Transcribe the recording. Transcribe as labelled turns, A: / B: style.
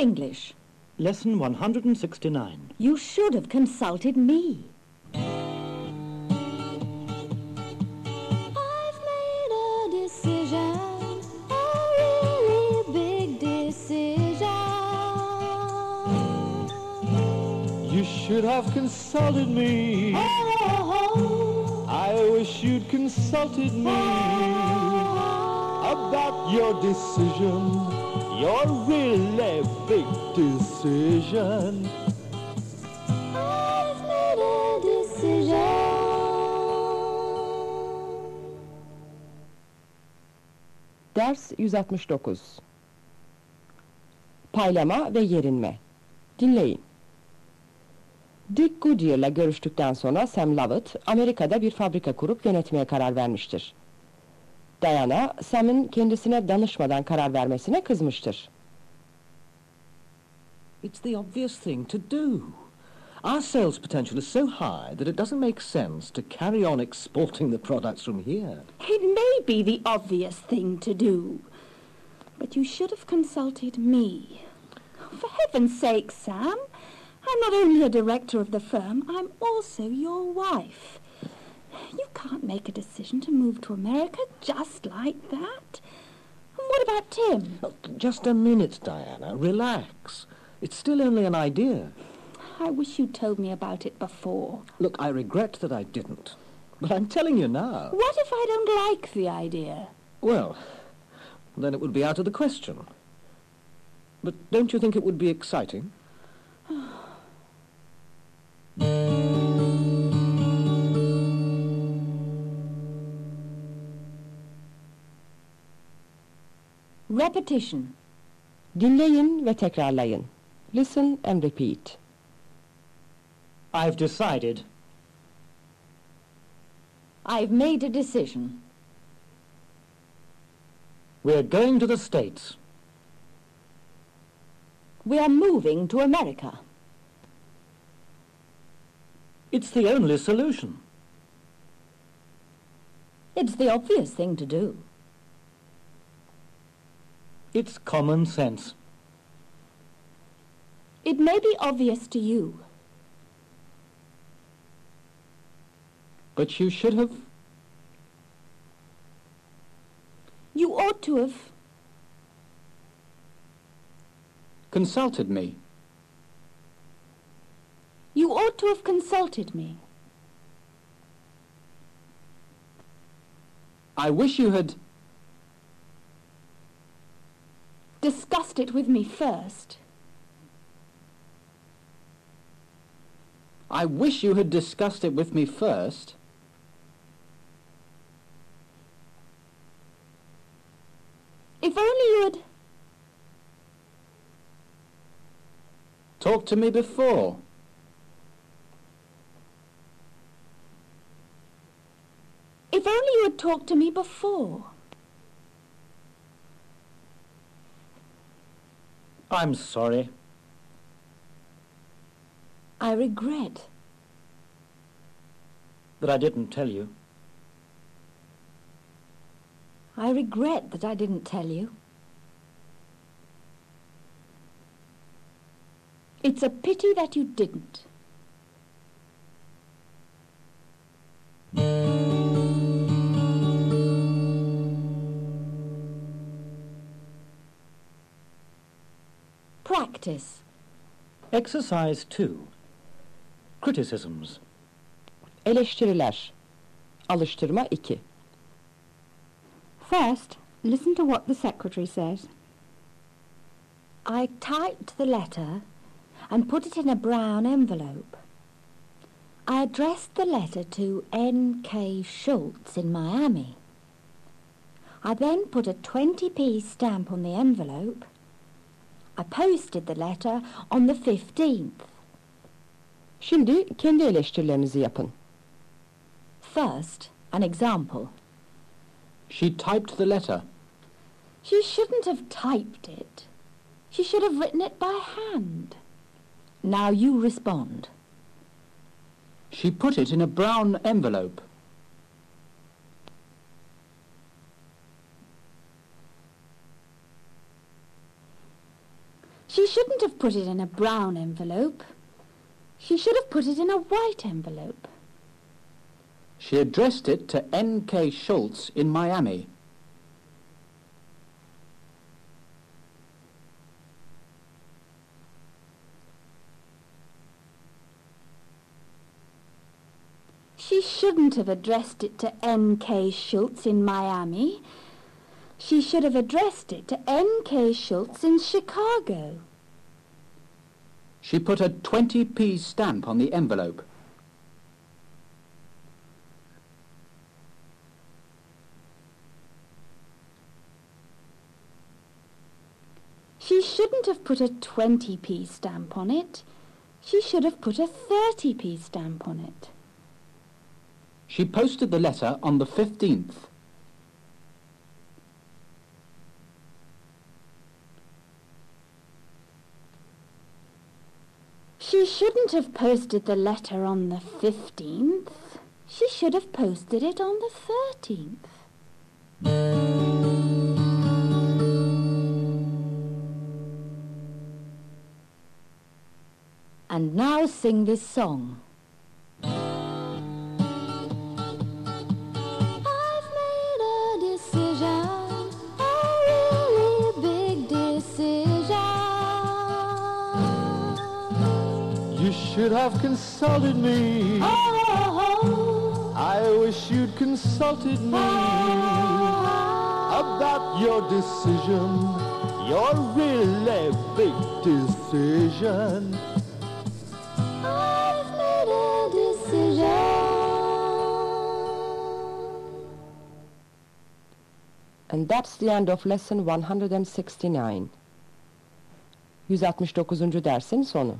A: English.
B: Lesson 169.
A: You should have consulted me.
C: I've made a decision, a really big decision.
D: You should have consulted me.
C: Oh,
D: I wish you'd consulted me oh. about your decision. Your really big decision.
C: I've made a decision.
E: Ders 169 Paylama ve yerinme Dinleyin. Dick Goodyear'la görüştükten sonra Sam Lovett, Amerika'da bir fabrika kurup yönetmeye karar vermiştir. Diana, Sam'in kendisine danışmadan karar vermesine kızmıştır.
B: It's the obvious thing to do. Our sales potential is so high that it doesn't make sense to carry on exporting the products from here.
A: It may be the obvious thing to do. But you should have consulted me. For heaven's sake, Sam, I'm not only a director of the firm, I'm also your wife. You can't make a decision to move to America just like that. And what about Tim?
B: Oh, Just a minute, Diana. Relax. It's still only an idea.
A: I wish you'd told me about it before.
B: Look, I regret that I didn't. But I'm telling you now.
A: What if I don't like the idea?
B: Well, then it would be out of the question. But don't you think it would be exciting?
A: Repetition.
E: Dinleyin ve tekrarlayın. Listen and repeat.
B: I've decided.
A: I've made a decision.
B: We're going to the States.
A: We are moving to America.
B: It's the only solution.
A: It's the obvious thing to do.
B: It's common sense.
A: It may be obvious to you,
B: But you should have...
A: you ought to have.
B: consulted me.
A: You ought to have consulted me.
B: I wish you had...
A: Discussed it with me first.
B: I wish you had discussed it with me first.
A: If only you had.
B: Talk to me before.
A: If only you had talked to me before.
B: I'm sorry.
A: I regret.
B: that I didn't tell you.
A: I regret that I didn't tell you. It's a pity that you didn't. Practice.
B: Exercise 2. Criticisms.
E: Eleştiriler. Alıştırma 2.
F: First, listen to what the secretary says.
A: I typed the letter and put it in a brown envelope. I addressed the letter to N.K. Schultz in Miami. I then put a 20p stamp on the envelope. I posted the letter on the 15th.
E: Şimdi kendi eleştirilerinizi yapın.
A: First, an example.
B: She typed the letter.
A: She shouldn't have typed it. She should have written it by hand. Now you respond.
B: She put it in a brown envelope.
A: She shouldn't shouldn't have put it in a brown envelope. She should have put it in a white envelope.
G: She addressed it to N.K. Schultz in Miami.
A: She shouldn't have addressed it to N.K. Schultz in Miami. She should have addressed it to N.K. Schultz in Chicago.
G: She put a 20p stamp on the envelope.
A: She shouldn't have put a 20p stamp on it. She should have put a 30p stamp on it.
G: She posted the letter on the 15th.
A: She shouldn't have posted the letter on the 15th. She should have posted it on the 13th. And now sing this song.
D: Should have consulted me.
C: Oh,
D: I wish you'd consulted me about your decision, your really big decision.
C: I've made a decision.
E: And that's the end of lesson 169. 169. dersin sonu.